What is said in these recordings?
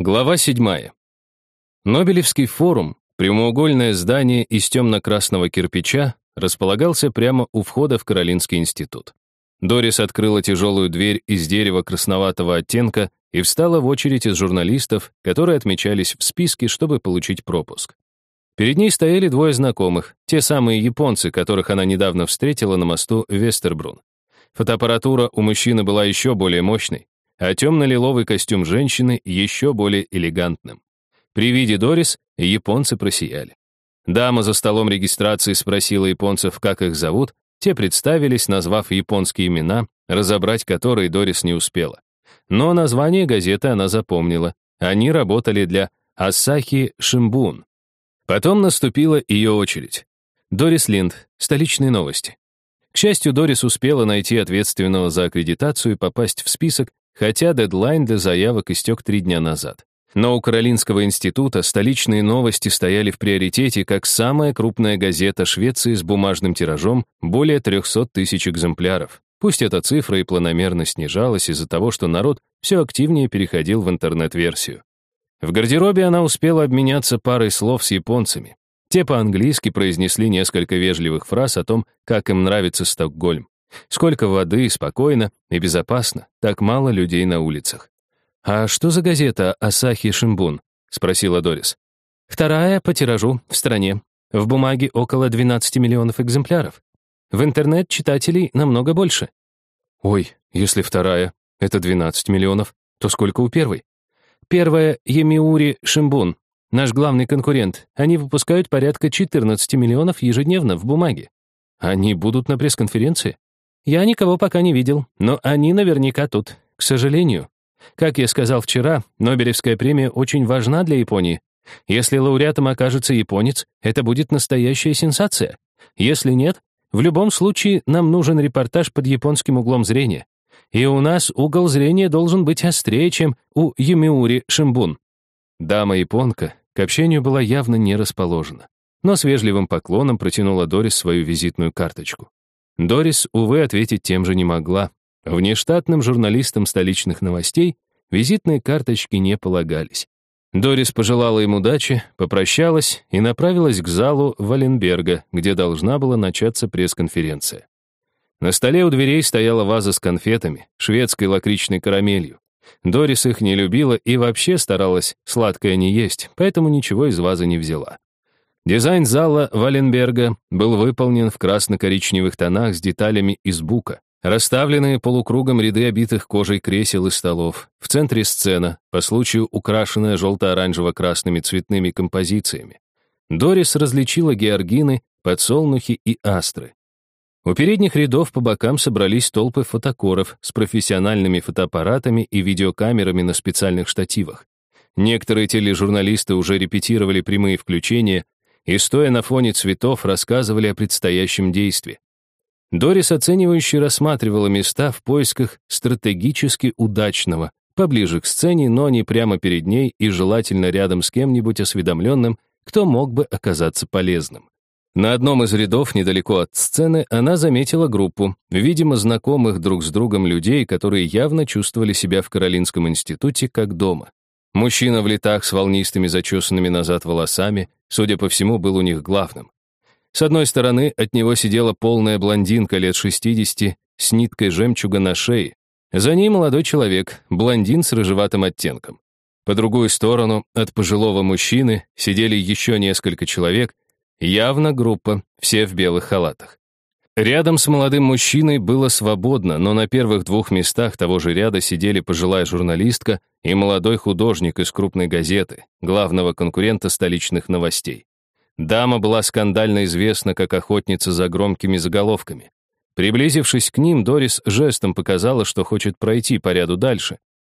Глава 7. Нобелевский форум, прямоугольное здание из темно-красного кирпича, располагался прямо у входа в Каролинский институт. Дорис открыла тяжелую дверь из дерева красноватого оттенка и встала в очередь из журналистов, которые отмечались в списке, чтобы получить пропуск. Перед ней стояли двое знакомых, те самые японцы, которых она недавно встретила на мосту Вестербрун. Фотоаппаратура у мужчины была еще более мощной, а темно-лиловый костюм женщины еще более элегантным. При виде Дорис японцы просияли. Дама за столом регистрации спросила японцев, как их зовут, те представились, назвав японские имена, разобрать которые Дорис не успела. Но название газеты она запомнила. Они работали для Асахи Шимбун. Потом наступила ее очередь. Дорис Линд, столичные новости. К счастью, Дорис успела найти ответственного за аккредитацию и попасть в список, хотя дедлайн для заявок истек три дня назад. Но у Каролинского института столичные новости стояли в приоритете как самая крупная газета Швеции с бумажным тиражом более 300 тысяч экземпляров. Пусть эта цифра и планомерно снижалась из-за того, что народ все активнее переходил в интернет-версию. В гардеробе она успела обменяться парой слов с японцами. Те по-английски произнесли несколько вежливых фраз о том, как им нравится Стокгольм. Сколько воды, спокойно и безопасно, так мало людей на улицах. «А что за газета «Асахи Шимбун»?» — спросила Дорис. «Вторая по тиражу в стране. В бумаге около 12 миллионов экземпляров. В интернет читателей намного больше». «Ой, если вторая — это 12 миллионов, то сколько у первой?» «Первая — Емиури Шимбун, наш главный конкурент. Они выпускают порядка 14 миллионов ежедневно в бумаге. Они будут на пресс-конференции?» Я никого пока не видел, но они наверняка тут. К сожалению. Как я сказал вчера, Нобелевская премия очень важна для Японии. Если лауреатом окажется японец, это будет настоящая сенсация. Если нет, в любом случае нам нужен репортаж под японским углом зрения. И у нас угол зрения должен быть острее, чем у Юмиури Шимбун. Дама-японка к общению была явно не расположена, но с вежливым поклоном протянула Дорис свою визитную карточку. Дорис, увы, ответить тем же не могла. Внештатным журналистам столичных новостей визитные карточки не полагались. Дорис пожелала им удачи, попрощалась и направилась к залу Валенберга, где должна была начаться пресс-конференция. На столе у дверей стояла ваза с конфетами, шведской лакричной карамелью. Дорис их не любила и вообще старалась сладкое не есть, поэтому ничего из вазы не взяла. Дизайн зала Валенберга был выполнен в красно-коричневых тонах с деталями из бука. Расставленные полукругом ряды обитых кожей кресел и столов. В центре сцена, по случаю украшенная желто-оранжево-красными цветными композициями. Дорис различила георгины, подсолнухи и астры. У передних рядов по бокам собрались толпы фотокоров с профессиональными фотоаппаратами и видеокамерами на специальных штативах. Некоторые тележурналисты уже репетировали прямые включения, и, стоя на фоне цветов, рассказывали о предстоящем действии. Дорис оценивающе рассматривала места в поисках стратегически удачного, поближе к сцене, но не прямо перед ней и желательно рядом с кем-нибудь осведомленным, кто мог бы оказаться полезным. На одном из рядов, недалеко от сцены, она заметила группу, видимо, знакомых друг с другом людей, которые явно чувствовали себя в Каролинском институте как дома. Мужчина в летах с волнистыми зачесанными назад волосами, судя по всему, был у них главным. С одной стороны, от него сидела полная блондинка лет 60 с ниткой жемчуга на шее. За ней молодой человек, блондин с рыжеватым оттенком. По другую сторону, от пожилого мужчины, сидели еще несколько человек, явно группа, все в белых халатах. Рядом с молодым мужчиной было свободно, но на первых двух местах того же ряда сидели пожилая журналистка и молодой художник из крупной газеты, главного конкурента столичных новостей. Дама была скандально известна как охотница за громкими заголовками. Приблизившись к ним, Дорис жестом показала, что хочет пройти по ряду дальше.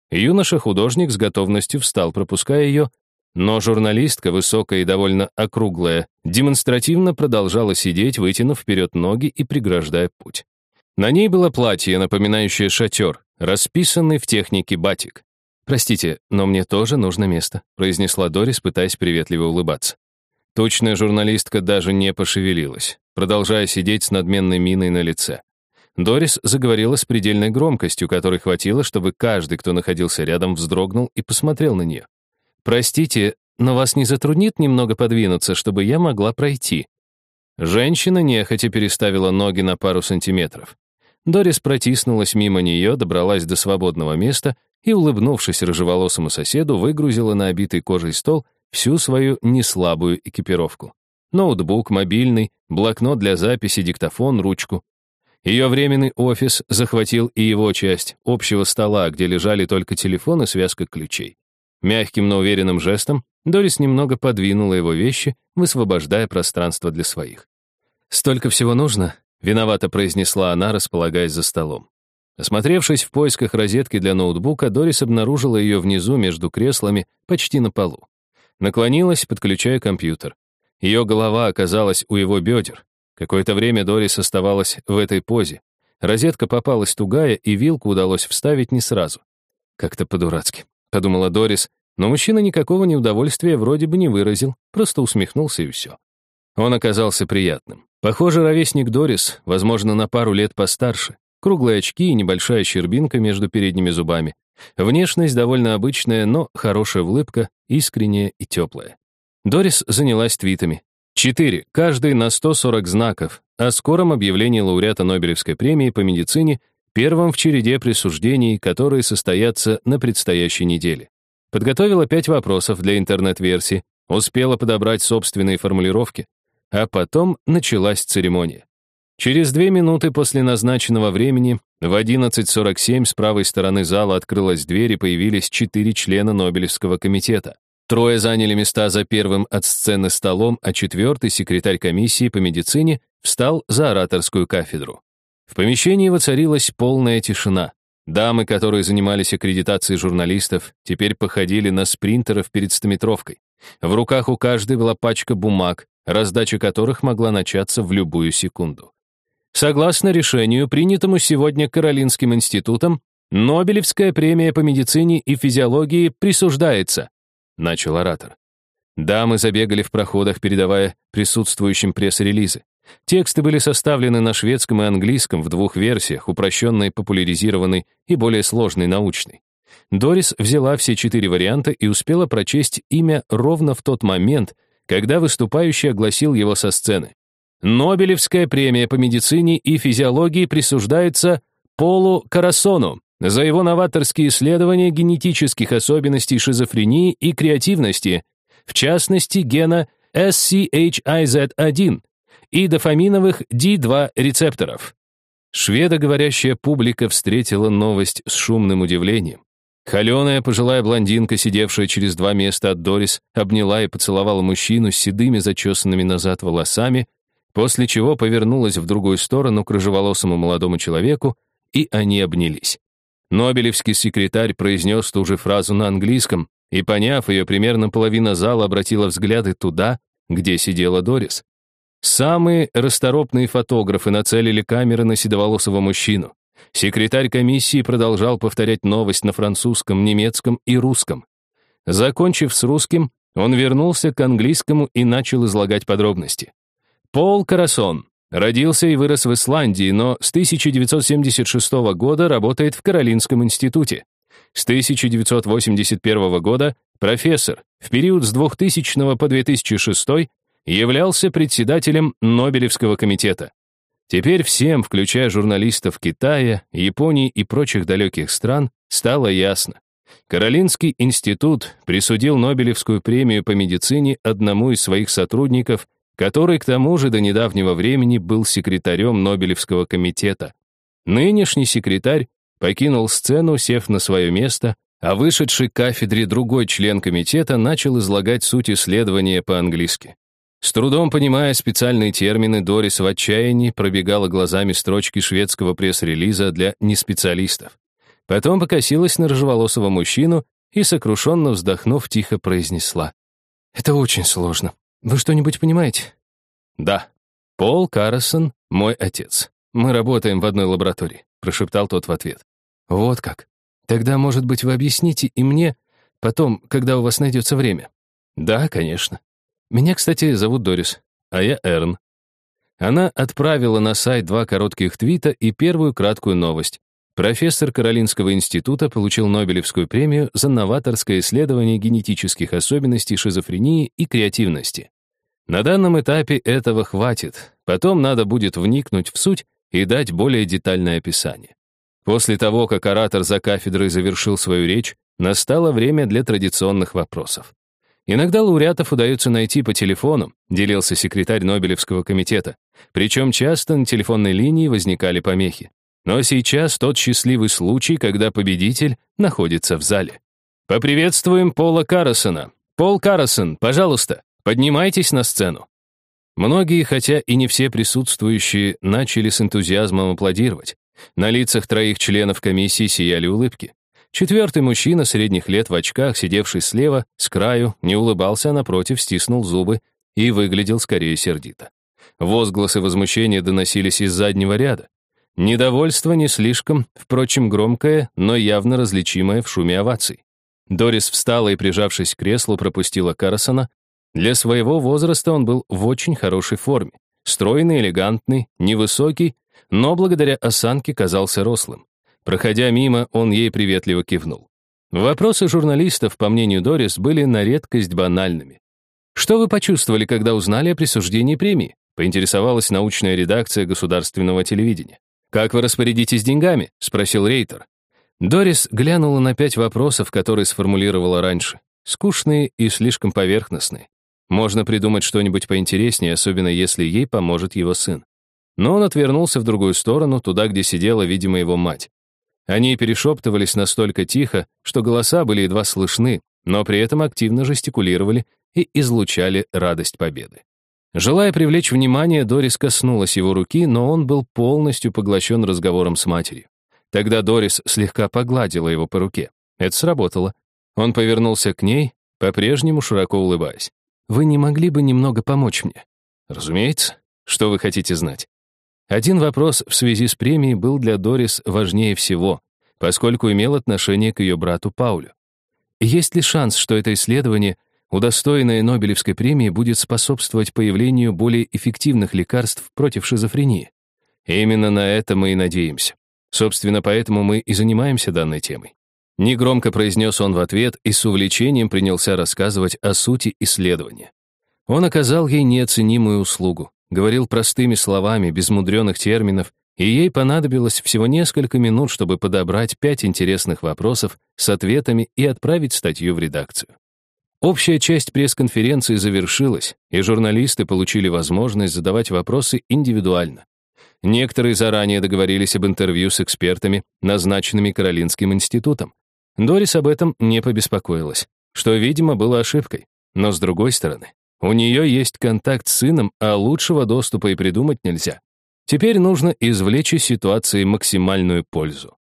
Юноша-художник с готовностью встал, пропуская ее, но журналистка, высокая и довольно округлая, демонстративно продолжала сидеть, вытянув вперед ноги и преграждая путь. На ней было платье, напоминающее шатер, расписанный в технике батик. «Простите, но мне тоже нужно место», произнесла Дорис, пытаясь приветливо улыбаться. Точная журналистка даже не пошевелилась, продолжая сидеть с надменной миной на лице. Дорис заговорила с предельной громкостью, которой хватило, чтобы каждый, кто находился рядом, вздрогнул и посмотрел на нее. «Простите, но вас не затруднит немного подвинуться, чтобы я могла пройти?» Женщина нехотя переставила ноги на пару сантиметров. Дорис протиснулась мимо нее, добралась до свободного места и, улыбнувшись рыжеволосому соседу, выгрузила на обитый кожей стол всю свою неслабую экипировку. Ноутбук, мобильный, блокнот для записи, диктофон, ручку. Ее временный офис захватил и его часть общего стола, где лежали только телефон и связка ключей. Мягким, но уверенным жестом Дорис немного подвинула его вещи, высвобождая пространство для своих. «Столько всего нужно», — виновато произнесла она, располагаясь за столом. Осмотревшись в поисках розетки для ноутбука, Дорис обнаружила ее внизу между креслами, почти на полу. Наклонилась, подключая компьютер. Ее голова оказалась у его бедер. Какое-то время Дорис оставалась в этой позе. Розетка попалась тугая, и вилку удалось вставить не сразу. Как-то по-дурацки, подумала Дорис, но мужчина никакого неудовольствия вроде бы не выразил, просто усмехнулся и все. Он оказался приятным. Похоже, ровесник Дорис, возможно, на пару лет постарше. Круглые очки и небольшая щербинка между передними зубами. Внешность довольно обычная, но хорошая улыбка, искренняя и теплая. Дорис занялась твитами. Четыре, каждый на 140 знаков, о скором объявлении лауреата Нобелевской премии по медицине, первым в череде присуждений, которые состоятся на предстоящей неделе. Подготовила пять вопросов для интернет-версии, успела подобрать собственные формулировки, а потом началась церемония. Через две минуты после назначенного времени в 11.47 с правой стороны зала открылась дверь и появились четыре члена Нобелевского комитета. Трое заняли места за первым от сцены столом, а четвертый, секретарь комиссии по медицине, встал за ораторскую кафедру. В помещении воцарилась полная тишина. Дамы, которые занимались аккредитацией журналистов, теперь походили на спринтеров перед стометровкой. В руках у каждой была пачка бумаг, раздача которых могла начаться в любую секунду. Согласно решению, принятому сегодня Каролинским институтом, Нобелевская премия по медицине и физиологии присуждается начал оратор. Дамы забегали в проходах, передавая присутствующим пресс-релизы. Тексты были составлены на шведском и английском в двух версиях, упрощенной, популяризированной и более сложной научной. Дорис взяла все четыре варианта и успела прочесть имя ровно в тот момент, когда выступающий огласил его со сцены. Нобелевская премия по медицине и физиологии присуждается Полу Карасону, за его новаторские исследования генетических особенностей шизофрении и креативности, в частности гена SCHIZ1 и дофаминовых D2 рецепторов. Шведоговорящая публика встретила новость с шумным удивлением. Холеная пожилая блондинка, сидевшая через два места от Дорис, обняла и поцеловала мужчину с седыми зачесанными назад волосами, после чего повернулась в другую сторону к рыжеволосому молодому человеку, и они обнялись. Нобелевский секретарь произнес ту же фразу на английском, и, поняв ее, примерно половина зала обратила взгляды туда, где сидела Дорис. Самые расторопные фотографы нацелили камеры на седоволосого мужчину. Секретарь комиссии продолжал повторять новость на французском, немецком и русском. Закончив с русским, он вернулся к английскому и начал излагать подробности. Пол Карасон, Родился и вырос в Исландии, но с 1976 года работает в Каролинском институте. С 1981 года профессор, в период с 2000 по 2006 являлся председателем Нобелевского комитета. Теперь всем, включая журналистов Китая, Японии и прочих далеких стран, стало ясно. Каролинский институт присудил Нобелевскую премию по медицине одному из своих сотрудников – который к тому же до недавнего времени был секретарем Нобелевского комитета. Нынешний секретарь покинул сцену, сев на свое место, а вышедший к кафедре другой член комитета начал излагать суть исследования по-английски. С трудом понимая специальные термины, Дорис в отчаянии пробегала глазами строчки шведского пресс-релиза для неспециалистов. Потом покосилась на рыжеволосого мужчину и, сокрушенно вздохнув, тихо произнесла. «Это очень сложно. Вы что-нибудь понимаете? Да. Пол Карсон — мой отец. Мы работаем в одной лаборатории, прошептал тот в ответ. Вот как. Тогда, может быть, вы объясните и мне потом, когда у вас найдется время. Да, конечно. Меня, кстати, зовут Дорис, а я Эрн. Она отправила на сайт два коротких твита и первую краткую новость. профессор Каролинского института получил Нобелевскую премию за новаторское исследование генетических особенностей шизофрении и креативности. На данном этапе этого хватит, потом надо будет вникнуть в суть и дать более детальное описание. После того, как оратор за кафедрой завершил свою речь, настало время для традиционных вопросов. Иногда лауреатов удается найти по телефону, делился секретарь Нобелевского комитета. Причем часто на телефонной линии возникали помехи. Но сейчас тот счастливый случай, когда победитель находится в зале. Поприветствуем Пола Карросона. Пол Карросон, пожалуйста, поднимайтесь на сцену. Многие, хотя и не все присутствующие, начали с энтузиазмом аплодировать. На лицах троих членов комиссии сияли улыбки. Четвертый мужчина средних лет в очках, сидевший слева, с краю, не улыбался, а напротив стиснул зубы и выглядел скорее сердито. Возгласы возмущения доносились из заднего ряда. Недовольство не слишком, впрочем, громкое, но явно различимое в шуме оваций. Дорис встала и, прижавшись к креслу, пропустила Карсона. Для своего возраста он был в очень хорошей форме. Стройный, элегантный, невысокий, но благодаря осанке казался рослым. Проходя мимо, он ей приветливо кивнул. Вопросы журналистов, по мнению Дорис, были на редкость банальными. «Что вы почувствовали, когда узнали о присуждении премии?» поинтересовалась научная редакция государственного телевидения. «Как вы распорядитесь деньгами?» — спросил Рейтер. Дорис глянула на пять вопросов, которые сформулировала раньше. Скучные и слишком поверхностные. Можно придумать что-нибудь поинтереснее, особенно если ей поможет его сын. Но он отвернулся в другую сторону, туда, где сидела, видимо, его мать. Они перешептывались настолько тихо, что голоса были едва слышны, но при этом активно жестикулировали и излучали радость победы. Желая привлечь внимание, Дорис коснулась его руки, но он был полностью поглощен разговором с матерью. Тогда Дорис слегка погладила его по руке. Это сработало. Он повернулся к ней, по-прежнему широко улыбаясь. «Вы не могли бы немного помочь мне?» «Разумеется. Что вы хотите знать?» Один вопрос в связи с премией был для Дорис важнее всего, поскольку имел отношение к ее брату Паулю. Есть ли шанс, что это исследование, удостоенное Нобелевской премии, будет способствовать появлению более эффективных лекарств против шизофрении? Именно на это мы и надеемся. Собственно, поэтому мы и занимаемся данной темой. Негромко произнес он в ответ и с увлечением принялся рассказывать о сути исследования. Он оказал ей неоценимую услугу говорил простыми словами, без мудреных терминов, и ей понадобилось всего несколько минут, чтобы подобрать пять интересных вопросов с ответами и отправить статью в редакцию. Общая часть пресс-конференции завершилась, и журналисты получили возможность задавать вопросы индивидуально. Некоторые заранее договорились об интервью с экспертами, назначенными Каролинским институтом. Дорис об этом не побеспокоилась, что, видимо, было ошибкой. Но с другой стороны, у нее есть контакт с сыном, а лучшего доступа и придумать нельзя. Теперь нужно извлечь из ситуации максимальную пользу.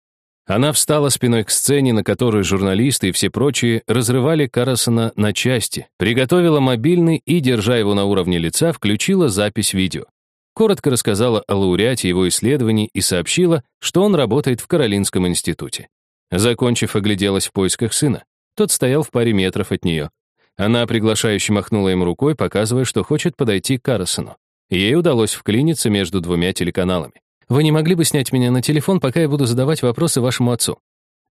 Она встала спиной к сцене, на которой журналисты и все прочие разрывали Карасона на части, приготовила мобильный и, держа его на уровне лица, включила запись видео. Коротко рассказала о лауреате его исследований и сообщила, что он работает в Каролинском институте. Закончив, огляделась в поисках сына. Тот стоял в паре метров от нее. Она приглашающе махнула им рукой, показывая, что хочет подойти к Карсону. Ей удалось вклиниться между двумя телеканалами. «Вы не могли бы снять меня на телефон, пока я буду задавать вопросы вашему отцу?»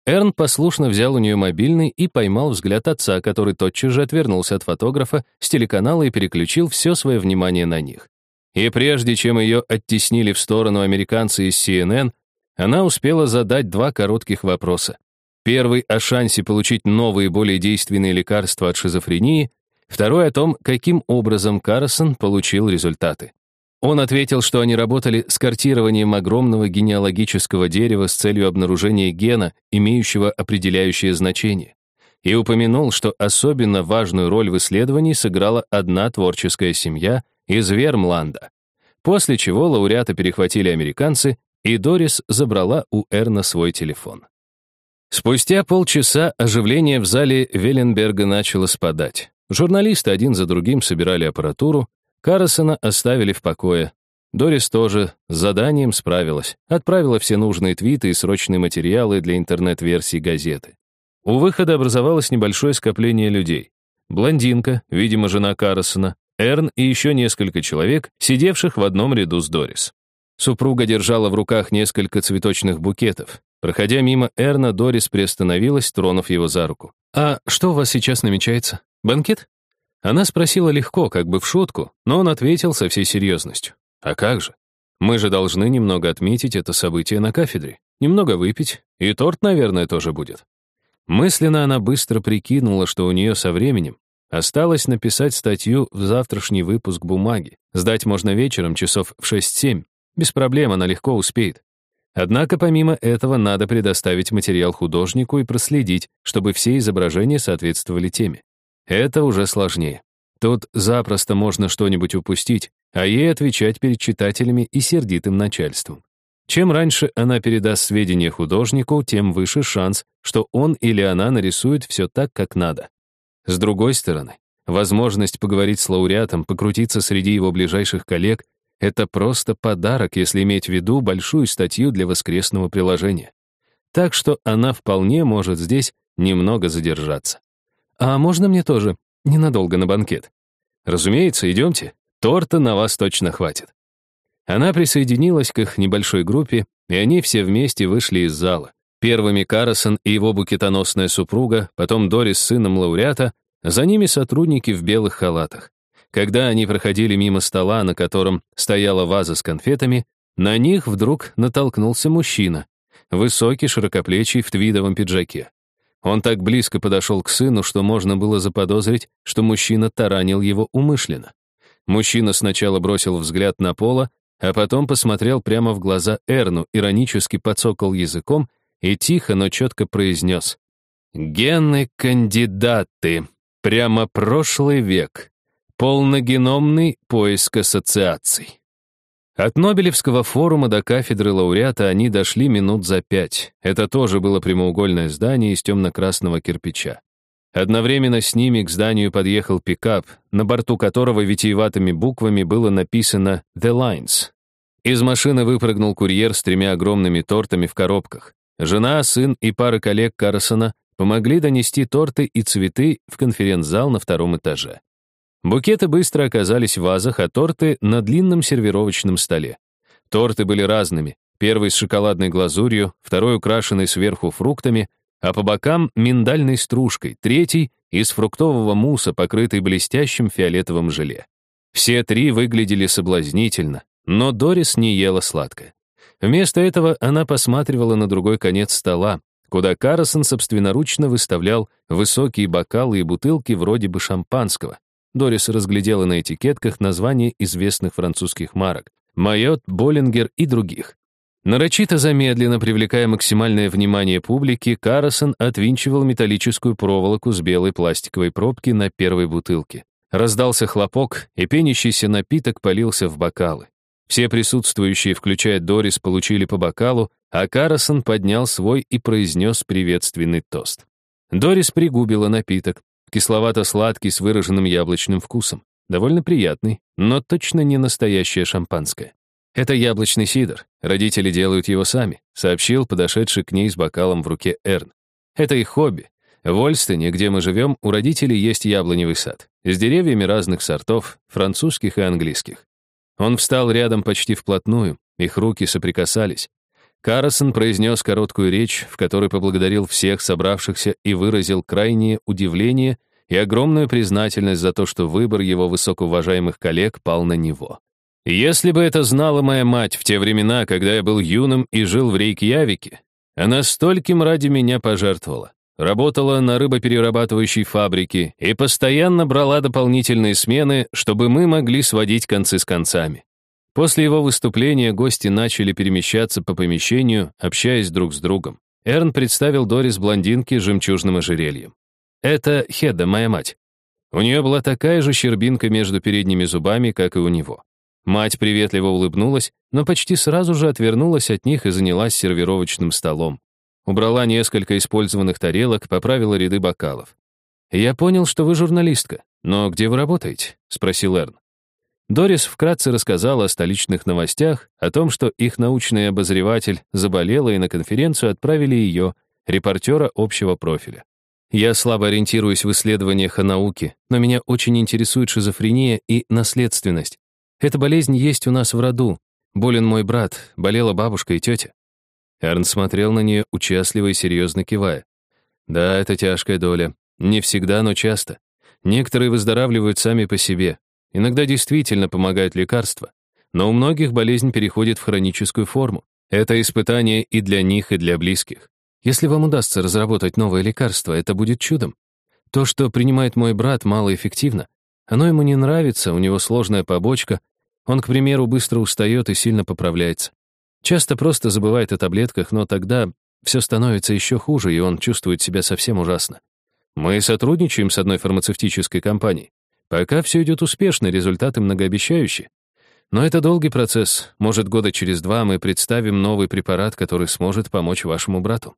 Эрн послушно взял у нее мобильный и поймал взгляд отца, который тотчас же отвернулся от фотографа с телеканала и переключил все свое внимание на них. И прежде чем ее оттеснили в сторону американцы из CNN, она успела задать два коротких вопроса. Первый о шансе получить новые, более действенные лекарства от шизофрении, второй о том, каким образом Карсон получил результаты. Он ответил, что они работали с картированием огромного генеалогического дерева с целью обнаружения гена, имеющего определяющее значение. И упомянул, что особенно важную роль в исследовании сыграла одна творческая семья из Вермланда. После чего лауреата перехватили американцы, и Дорис забрала у Эрна свой телефон. Спустя полчаса оживление в зале Веленберга начало спадать. Журналисты один за другим собирали аппаратуру, Карресона оставили в покое. Дорис тоже с заданием справилась, отправила все нужные твиты и срочные материалы для интернет-версии газеты. У выхода образовалось небольшое скопление людей. Блондинка, видимо, жена Карресона, Эрн и еще несколько человек, сидевших в одном ряду с Дорис. Супруга держала в руках несколько цветочных букетов. Проходя мимо Эрна, Дорис приостановилась, тронув его за руку. «А что у вас сейчас намечается? Банкет?» Она спросила легко, как бы в шутку, но он ответил со всей серьезностью. «А как же? Мы же должны немного отметить это событие на кафедре, немного выпить, и торт, наверное, тоже будет». Мысленно она быстро прикинула, что у нее со временем осталось написать статью в завтрашний выпуск бумаги. Сдать можно вечером, часов в 6-7. Без проблем, она легко успеет. Однако помимо этого надо предоставить материал художнику и проследить, чтобы все изображения соответствовали теме. Это уже сложнее. Тут запросто можно что-нибудь упустить, а ей отвечать перед читателями и сердитым начальством. Чем раньше она передаст сведения художнику, тем выше шанс, что он или она нарисует все так, как надо. С другой стороны, возможность поговорить с лауреатом, покрутиться среди его ближайших коллег — это просто подарок, если иметь в виду большую статью для воскресного приложения. Так что она вполне может здесь немного задержаться. «А можно мне тоже? Ненадолго на банкет?» «Разумеется, идемте. Торта на вас точно хватит». Она присоединилась к их небольшой группе, и они все вместе вышли из зала. Первыми Карасон и его букетоносная супруга, потом Дорис с сыном лауреата, за ними сотрудники в белых халатах. Когда они проходили мимо стола, на котором стояла ваза с конфетами, на них вдруг натолкнулся мужчина, высокий, широкоплечий, в твидовом пиджаке. Он так близко подошел к сыну, что можно было заподозрить, что мужчина таранил его умышленно. Мужчина сначала бросил взгляд на пола, а потом посмотрел прямо в глаза Эрну, иронически подсокал языком и тихо, но четко произнес. «Гены-кандидаты. Прямо прошлый век. Полногеномный поиск ассоциаций». От Нобелевского форума до кафедры лауреата они дошли минут за пять. Это тоже было прямоугольное здание из темно-красного кирпича. Одновременно с ними к зданию подъехал пикап, на борту которого витиеватыми буквами было написано «The Lines». Из машины выпрыгнул курьер с тремя огромными тортами в коробках. Жена, сын и пара коллег Карсона помогли донести торты и цветы в конференц-зал на втором этаже. Букеты быстро оказались в вазах, а торты — на длинном сервировочном столе. Торты были разными. Первый с шоколадной глазурью, второй украшенный сверху фруктами, а по бокам — миндальной стружкой, третий — из фруктового мусса, покрытый блестящим фиолетовым желе. Все три выглядели соблазнительно, но Дорис не ела сладкое. Вместо этого она посматривала на другой конец стола, куда Карсон собственноручно выставлял высокие бокалы и бутылки вроде бы шампанского. Дорис разглядела на этикетках названия известных французских марок — Майот, Боллингер и других. Нарочито замедленно, привлекая максимальное внимание публики, Карсон отвинчивал металлическую проволоку с белой пластиковой пробки на первой бутылке. Раздался хлопок, и пенящийся напиток полился в бокалы. Все присутствующие, включая Дорис, получили по бокалу, а Карсон поднял свой и произнес приветственный тост. Дорис пригубила напиток, кисловато-сладкий с выраженным яблочным вкусом. Довольно приятный, но точно не настоящее шампанское. «Это яблочный сидр. Родители делают его сами», сообщил подошедший к ней с бокалом в руке Эрн. «Это их хобби. В Ольстене, где мы живем, у родителей есть яблоневый сад. С деревьями разных сортов, французских и английских. Он встал рядом почти вплотную, их руки соприкасались. Карсон произнес короткую речь, в которой поблагодарил всех собравшихся и выразил крайнее удивление и огромную признательность за то, что выбор его высокоуважаемых коллег пал на него. Если бы это знала моя мать в те времена, когда я был юным и жил в Рейкьявике, она стольким ради меня пожертвовала. Работала на рыбоперерабатывающей фабрике и постоянно брала дополнительные смены, чтобы мы могли сводить концы с концами. После его выступления гости начали перемещаться по помещению, общаясь друг с другом. Эрн представил Дорис блондинке с жемчужным ожерельем. Это Хеда, моя мать. У нее была такая же щербинка между передними зубами, как и у него. Мать приветливо улыбнулась, но почти сразу же отвернулась от них и занялась сервировочным столом. Убрала несколько использованных тарелок, поправила ряды бокалов. «Я понял, что вы журналистка. Но где вы работаете?» — спросил Эрн. Дорис вкратце рассказала о столичных новостях, о том, что их научный обозреватель заболела и на конференцию отправили ее, репортера общего профиля. «Я слабо ориентируюсь в исследованиях о науке, но меня очень интересует шизофрения и наследственность. Эта болезнь есть у нас в роду. Болен мой брат, болела бабушка и тетя. Эрн смотрел на нее, участливо и серьезно кивая. Да, это тяжкая доля. Не всегда, но часто. Некоторые выздоравливают сами по себе. Иногда действительно помогают лекарства. Но у многих болезнь переходит в хроническую форму. Это испытание и для них, и для близких. Если вам удастся разработать новое лекарство, это будет чудом. То, что принимает мой брат, малоэффективно. Оно ему не нравится, у него сложная побочка. Он, к примеру, быстро устает и сильно поправляется. Часто просто забывает о таблетках, но тогда все становится еще хуже, и он чувствует себя совсем ужасно. Мы сотрудничаем с одной фармацевтической компанией. Пока все идет успешно, результаты многообещающие. Но это долгий процесс. Может, года через два мы представим новый препарат, который сможет помочь вашему брату.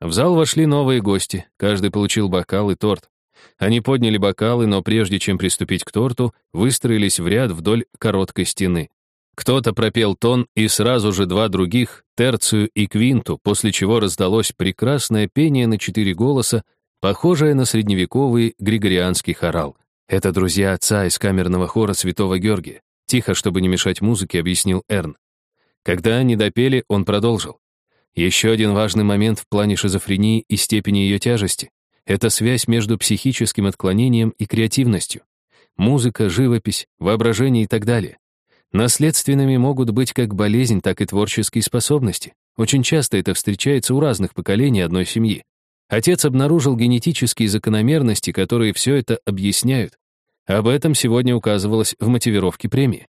В зал вошли новые гости. Каждый получил бокал и торт. Они подняли бокалы, но прежде чем приступить к торту, выстроились в ряд вдоль короткой стены. Кто-то пропел тон, и сразу же два других, терцию и квинту, после чего раздалось прекрасное пение на четыре голоса, похожее на средневековый григорианский хорал. Это друзья отца из камерного хора Святого Георгия. Тихо, чтобы не мешать музыке, объяснил Эрн. Когда они допели, он продолжил. Еще один важный момент в плане шизофрении и степени ее тяжести — это связь между психическим отклонением и креативностью. Музыка, живопись, воображение и так далее. Наследственными могут быть как болезнь, так и творческие способности. Очень часто это встречается у разных поколений одной семьи. Отец обнаружил генетические закономерности, которые все это объясняют. Об этом сегодня указывалось в мотивировке премии.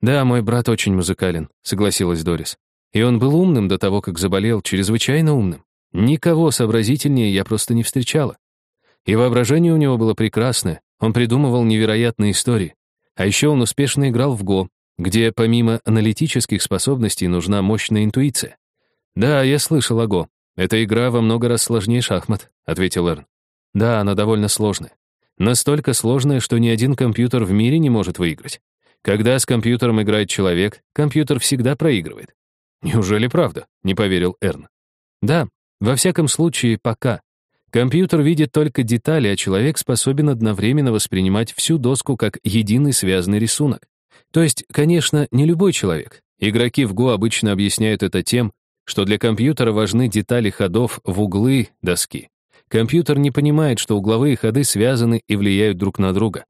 «Да, мой брат очень музыкален», — согласилась Дорис. «И он был умным до того, как заболел, чрезвычайно умным. Никого сообразительнее я просто не встречала. И воображение у него было прекрасное, он придумывал невероятные истории. А еще он успешно играл в Го, где помимо аналитических способностей нужна мощная интуиция. «Да, я слышал о Го. Эта игра во много раз сложнее шахмат», — ответил Эрн. «Да, она довольно сложная. Настолько сложная, что ни один компьютер в мире не может выиграть. Когда с компьютером играет человек, компьютер всегда проигрывает». «Неужели правда?» — не поверил Эрн. «Да, во всяком случае, пока. Компьютер видит только детали, а человек способен одновременно воспринимать всю доску как единый связанный рисунок. То есть, конечно, не любой человек. Игроки в Go обычно объясняют это тем, что для компьютера важны детали ходов в углы доски. Компьютер не понимает, что угловые ходы связаны и влияют друг на друга.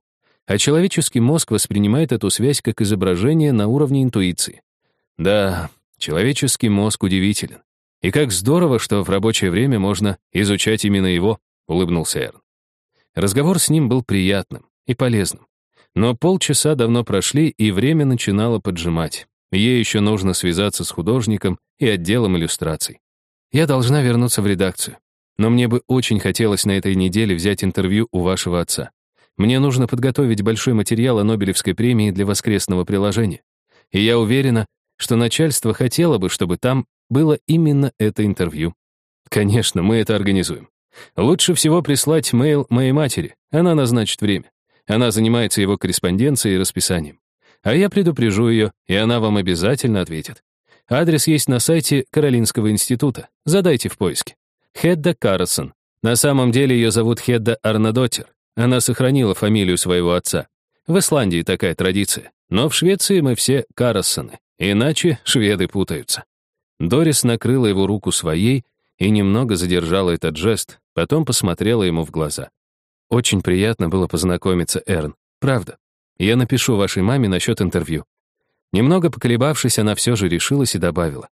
А человеческий мозг воспринимает эту связь как изображение на уровне интуиции. Да, человеческий мозг удивителен. И как здорово, что в рабочее время можно изучать именно его, улыбнулся Эрн. Разговор с ним был приятным и полезным. Но полчаса давно прошли, и время начинало поджимать. Ей еще нужно связаться с художником и отделом иллюстраций. Я должна вернуться в редакцию. Но мне бы очень хотелось на этой неделе взять интервью у вашего отца. Мне нужно подготовить большой материал о Нобелевской премии для воскресного приложения. И я уверена, что начальство хотело бы, чтобы там было именно это интервью. Конечно, мы это организуем. Лучше всего прислать мейл моей матери, она назначит время. Она занимается его корреспонденцией и расписанием. А я предупрежу ее, и она вам обязательно ответит. Адрес есть на сайте Каролинского института. Задайте в поиске. Хедда Карлсон. На самом деле ее зовут Хедда Арнадотер. Она сохранила фамилию своего отца. В Исландии такая традиция. Но в Швеции мы все Карлсоны. Иначе шведы путаются. Дорис накрыла его руку своей и немного задержала этот жест, потом посмотрела ему в глаза. Очень приятно было познакомиться, Эрн. Правда. Я напишу вашей маме насчет интервью. Немного поколебавшись, она все же решилась и добавила.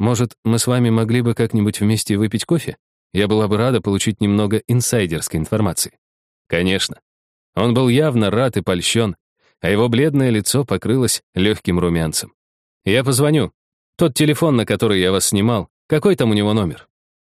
Может, мы с вами могли бы как-нибудь вместе выпить кофе? Я была бы рада получить немного инсайдерской информации. Конечно. Он был явно рад и польщен, а его бледное лицо покрылось легким румянцем. Я позвоню. Тот телефон, на который я вас снимал, какой там у него номер?